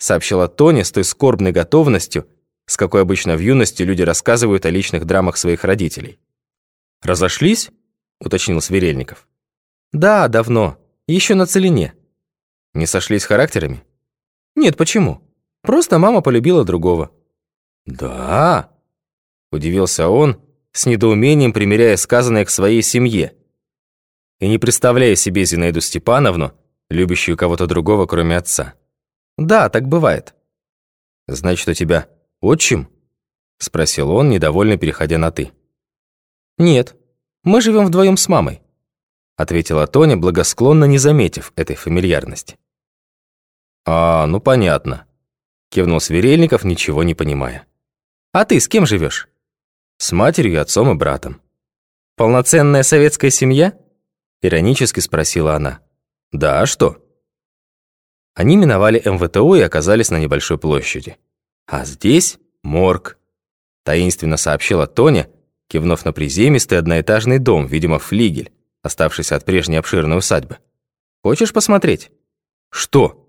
сообщила Тоня с той скорбной готовностью, с какой обычно в юности люди рассказывают о личных драмах своих родителей. «Разошлись?» — уточнил Сверельников. «Да, давно. Еще на целине». «Не сошлись характерами?» «Нет, почему? Просто мама полюбила другого». «Да?» — удивился он, с недоумением примеряя сказанное к своей семье и не представляя себе Зинаиду Степановну, любящую кого-то другого, кроме отца. «Да, так бывает». «Значит, у тебя отчим?» — спросил он, недовольно переходя на «ты». «Нет, мы живем вдвоем с мамой», — ответила Тоня, благосклонно не заметив этой фамильярности. «А, ну понятно», — кивнул Сверельников, ничего не понимая. «А ты с кем живешь? «С матерью, отцом и братом». «Полноценная советская семья?» — иронически спросила она. «Да, а что?» Они миновали МВТУ и оказались на небольшой площади. «А здесь морг», — таинственно сообщила Тоня, кивнув на приземистый одноэтажный дом, видимо, флигель, оставшийся от прежней обширной усадьбы. «Хочешь посмотреть?» «Что?»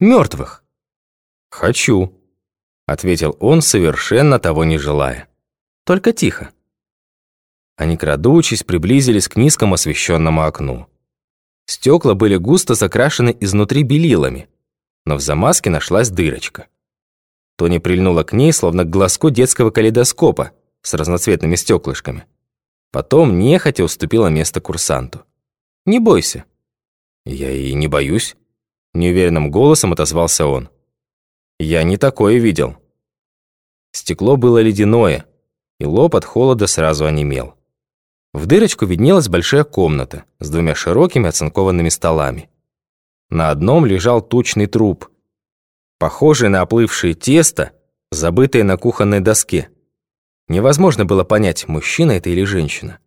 «Мертвых». «Хочу», — ответил он, совершенно того не желая. «Только тихо». Они, крадучись, приблизились к низкому освещенному окну. Стекла были густо закрашены изнутри белилами, но в замазке нашлась дырочка. Тони прильнула к ней, словно к глазку детского калейдоскопа с разноцветными стеклышками. Потом нехотя уступила место курсанту. «Не бойся». «Я и не боюсь», — неуверенным голосом отозвался он. «Я не такое видел». Стекло было ледяное, и лоб от холода сразу онемел. В дырочку виднелась большая комната с двумя широкими оцинкованными столами. На одном лежал тучный труп, похожий на оплывшее тесто, забытое на кухонной доске. Невозможно было понять, мужчина это или женщина.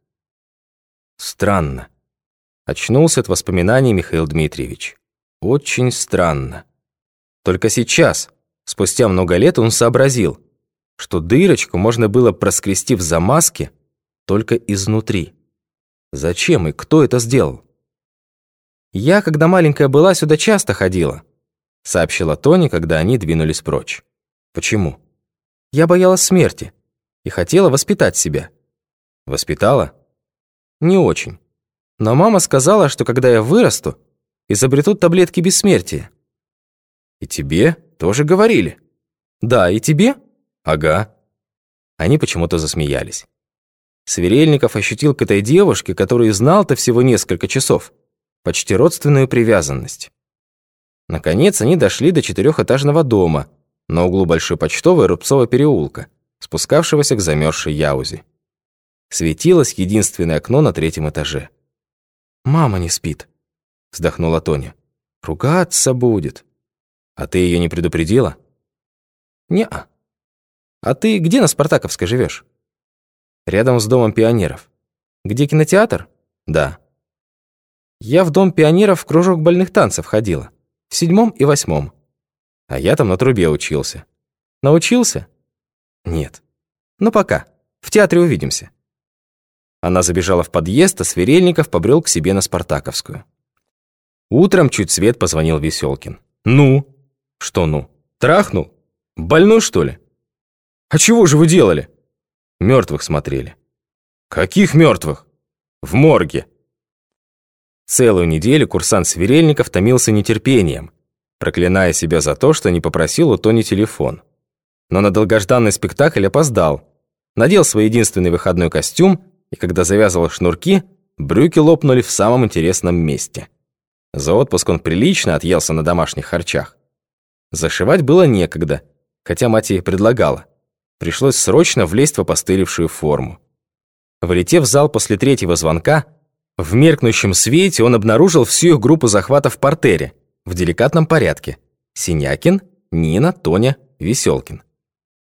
Странно. Очнулся от воспоминаний Михаил Дмитриевич. Очень странно. Только сейчас, спустя много лет, он сообразил, что дырочку можно было проскрести в замазке, только изнутри. Зачем и кто это сделал? «Я, когда маленькая была, сюда часто ходила», сообщила Тони, когда они двинулись прочь. «Почему?» «Я боялась смерти и хотела воспитать себя». «Воспитала?» «Не очень. Но мама сказала, что когда я вырасту, изобретут таблетки бессмертия». «И тебе тоже говорили?» «Да, и тебе?» «Ага». Они почему-то засмеялись. Сверельников ощутил к этой девушке, которую знал-то всего несколько часов, почти родственную привязанность. Наконец они дошли до четырехэтажного дома на углу Большой Почтовой Рубцова переулка, спускавшегося к замерзшей Яузе. Светилось единственное окно на третьем этаже. «Мама не спит», — вздохнула Тоня. «Ругаться будет». «А ты ее не предупредила?» «Не-а». «А ты где на Спартаковской живешь? Рядом с Домом пионеров. Где кинотеатр? Да. Я в Дом пионеров в кружок больных танцев ходила. В седьмом и восьмом. А я там на трубе учился. Научился? Нет. Ну пока. В театре увидимся. Она забежала в подъезд, а Сверельников побрел к себе на Спартаковскую. Утром чуть свет позвонил Веселкин. «Ну?» «Что ну? Трахнул? Больной, что ли?» «А чего же вы делали?» Мертвых смотрели. Каких мертвых? В морге. Целую неделю курсант Сверельников томился нетерпением, проклиная себя за то, что не попросил у Тони телефон. Но на долгожданный спектакль опоздал. Надел свой единственный выходной костюм, и когда завязывал шнурки, брюки лопнули в самом интересном месте. За отпуск он прилично отъелся на домашних харчах. Зашивать было некогда, хотя мать ей предлагала. Пришлось срочно влезть в опостылевшую форму. Влетев в зал после третьего звонка, в меркнущем свете он обнаружил всю их группу захвата в портере, в деликатном порядке. Синякин, Нина, Тоня, Веселкин.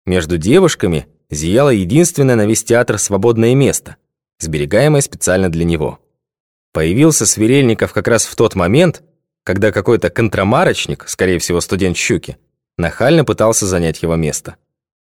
Между девушками зияло единственное на весь театр свободное место, сберегаемое специально для него. Появился Сверельников как раз в тот момент, когда какой-то контрамарочник, скорее всего студент Щуки, нахально пытался занять его место.